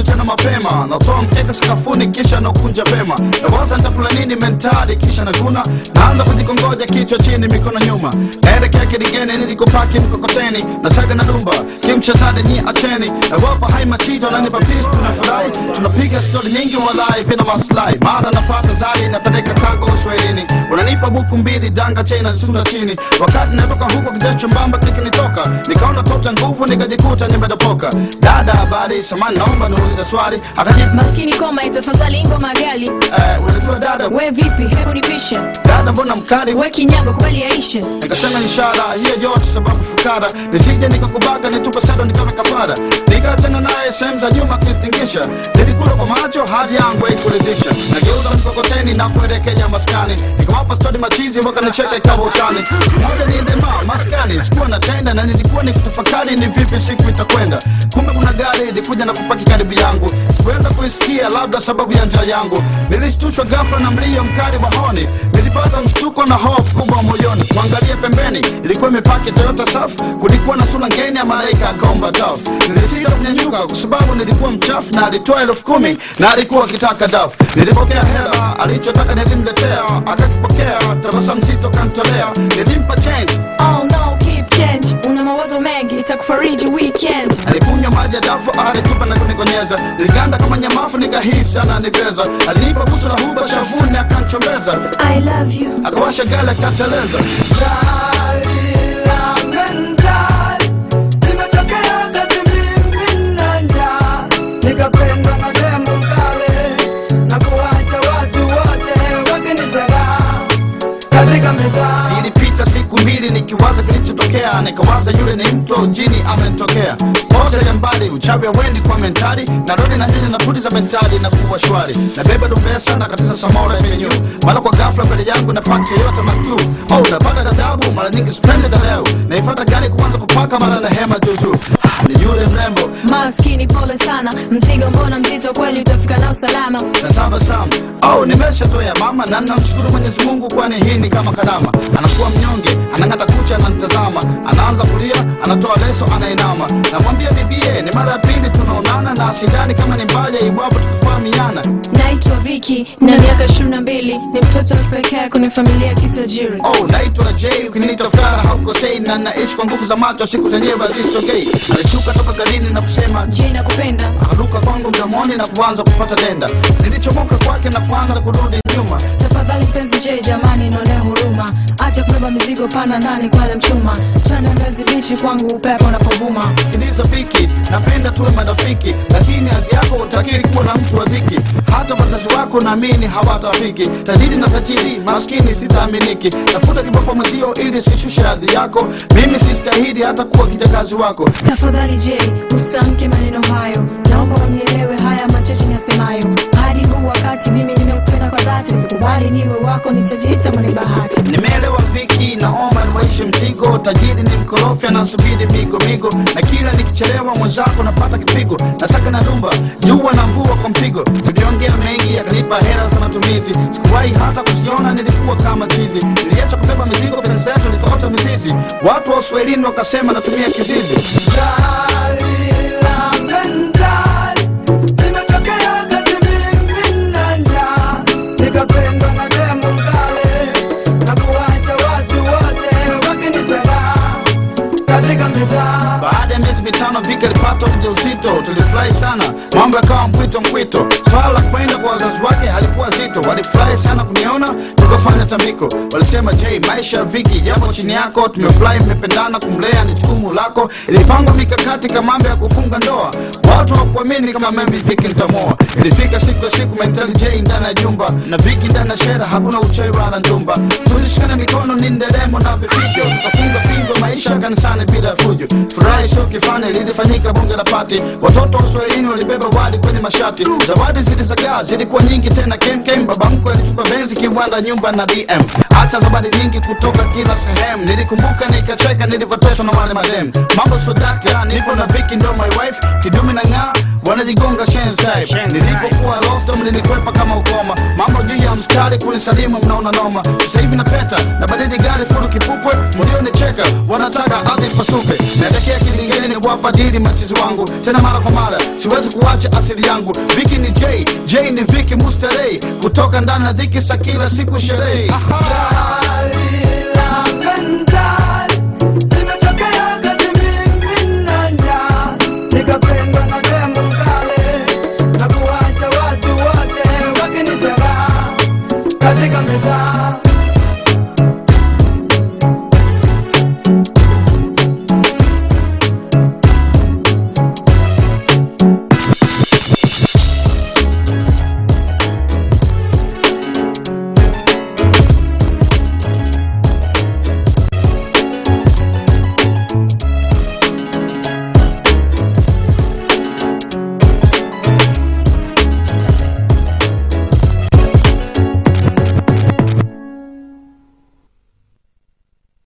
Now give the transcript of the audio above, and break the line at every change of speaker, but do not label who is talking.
kuchwili tena mapema. Natoa mkeka sakafuni kisha nakunja vema nawaza nitakula nini mentari kisha naguna naanza kujikongoja kichwa chini mikono nyuma. Naelekea kidigeni nilikopaki mkokoteni. Nasaga na dumba kimchezade nyi acheni. Nawapa hai machito nanipa pis tunafurahi tunapiga stori nyingi walai pina maslahi mara napata zari napeleka tago uswahilini. Unanipa buku mbili danga chena sunda chini. Wakati natoka huko kijacho mbamba kikinitoka nikaona tota nguvu nikajikuta nimedopoka dada habari samani naomba niulize swali. Akajibu
maskini koma itafadhali ngoma gali
eh, unajua dada.
We vipi? Hebu nipishe.
Dada mbona mkali?
We kinyago kweli yaishe
nikasema inshallah hiyo yote sababu fukara nisije nikakubaga nitupe sado nikawe kafara nikaachana naye sehemu za nyuma kistingisha nilikula kwa macho hadi yangu haikuridhisha. Nageuza mkokoteni na kuelekea maskani. Nikawapa stodi machizi wakanicheka ikawa utani. Moja ni dema. maskani natenda na nilikuwa nikitafakari ni vipi siku itakwenda. Kumbe kuna gari ilikuja na kupaki karibu yangu. Sikuweza kuisikia labda sababu ya njaa yangu. Nilishtushwa ghafla na mlio mkali wa honi nilipata mshtuko na hofu kubwa moyoni. Kuangalia pembeni ilikuwa imepaki toyota saf kulikuwa na sura ngeni ya malaika gomba daf nilisita kunyanyuka kwa sababu nilikuwa mchafu na alitoa elfu kumi na alikuwa akitaka daf nilipokea hela alichotaka nilimletea. Akakipokea tabasamu zito kantolea nilimpa change.
Oh no keep change mawazo mengi itakufariji weekend.
Alikunywa maji ya dafu alitupa na kunikonyeza niliganda kama nyamafu nikahisi ananibeza alinipa busu la huba shavuni akanchombeza.
I love you.
Akawasha gale akateleza
nikapendwa
zilipita siku mbili nikiwaza kilichotokea. Nikawaza yule ni mto jini amenitokea. Ya mbali uchawi wendi kwa mentali. Narudi na nyanya na puti za mentali na kuwa shwari. Nabeba dupesa na katiza samora penyu mara kwa ghafla mbele yangu na napata yote matu oh napata ghadhabu mara nyingi spendi leo naifata gari kuanza kupaka mara na hema juujuu ni yule mrembo.
Maskini pole sana. Mzigo mbona mzito kweli? Utafika na usalama.
Na tabasamu oh, nimeshatoya mama na namshukuru mwenyezi mungu kwani hii ni kama karama. Anakuwa mnyonge anang'ata kucha ananitazama anaanza kulia anatoa leso anainama. Namwambia bibie ni mara ya pili tunaonana na sidani kama ni mbaya iwapo tukifahamiana.
naitwa viki na miaka ishirini na mbili. Ni mtoto pekee kwenye familia ya kitajiri.
Oh, naitwa j ukiniita fara haukosei na naishi kwa nguvu za macho siku zenyewe hazisogei alishuka toka garini na kusema
jina nakupenda?
Akaruka kwangu mdomoni na kuanza kupata tenda. Nilichomoka kwake na kuanza kurudi nyuma.
Tafadhali mpenzi je jamani naonea huruma. Acha kubeba mizigo pana ndani kwale mchuma. Twende mbezi bichi kwangu upepo na unapovuma.
Sikiliza piki, napenda tuwe marafiki lakini hadhi yako utakiri kuwa na mtu wa dhiki. Hata wazazi wako naamini hawatafiki. Tajiri na tajiri maskini sitaaminiki tafuta kiboko mwenzio ili sishushe hadhi yako. Mimi sistahili hata kuwa kijakazi wako.
Tafadhali je ustamke maneno hayo naomba unielewe? Haya machache niyasemayo hadi huu wakati mimi nimekupenda kwa dhati. Nikubali niwe wako nitajiita mwenye bahati.
Nimeelewa viki naomba niwaishe mzigo. Tajiri ni mkorofi anasubiri migo migo. Na kila nikichelewa mwenzako napata kipigo. Nasaka na dumba jua na mvua kwa mpigo. Tuliongea mengi yakanipa hela za matumizi. Sikuwahi hata kusiona nilikuwa kama chizi. Niliacha kubeba mizigo penzi letu likaota mizizi. Watu wa uswahilini wakasema natumia kizizi.
nikapendwa
mja ujauzito tulifurahi sana. Mambo yakawa mpwito mpwito swala la kwenda kwa wazazi wake halikuwa zito. Walifurahi sana kuniona tukafanya tamiko. walisema je maisha ya viki yapo chini yako? Tumefurahi mmependana kumlea ni jukumu lako. Ilipangwa mikakati kama ya kufunga ndoa. Watu wakuamini kama mimi viki nitamoa ilifika siku ya siku mentali j ndani ya jumba. Na viki ndani ya shera hakuna uchawi wala njumba. Tulishikana mikono ni nderemo na vifijo tukafunga pingo maisha kanisani bila fujo. Furahi sio kifani lilifanyika bunge la pati. Watoto wa uswahilini walibeba wali kwenye mashati. Zawadi zilizagaa zilikuwa nyingi tena. Kemkem baba mkwe alitupa benzi kiwanda nyumba na dm hata zawadi nyingi kutoka kila sehemu. Nilikumbuka nikacheka nilivyoteswa na wale madem. Mambo sodakta nipo na viki ndo my wife. Kidumi na ng'aa wanajigonga shenzi type. Nilipokuwa lost mlinikwepa kama ukoma. Mambo juu ya mstari kunisalimu mnaona noma. Sasa hivi napeta na badili gari fulu kipupwe mlionicheka wanataka ardhi pasupe, naelekea kilingeni kuwafadhili machizi wangu. Tena mara kwa mara, siwezi kuacha asili yangu. Viki ni J, J ni Viki Musterei, kutoka ndani na dhiki za kila siku sherehe.
Katika mitaa.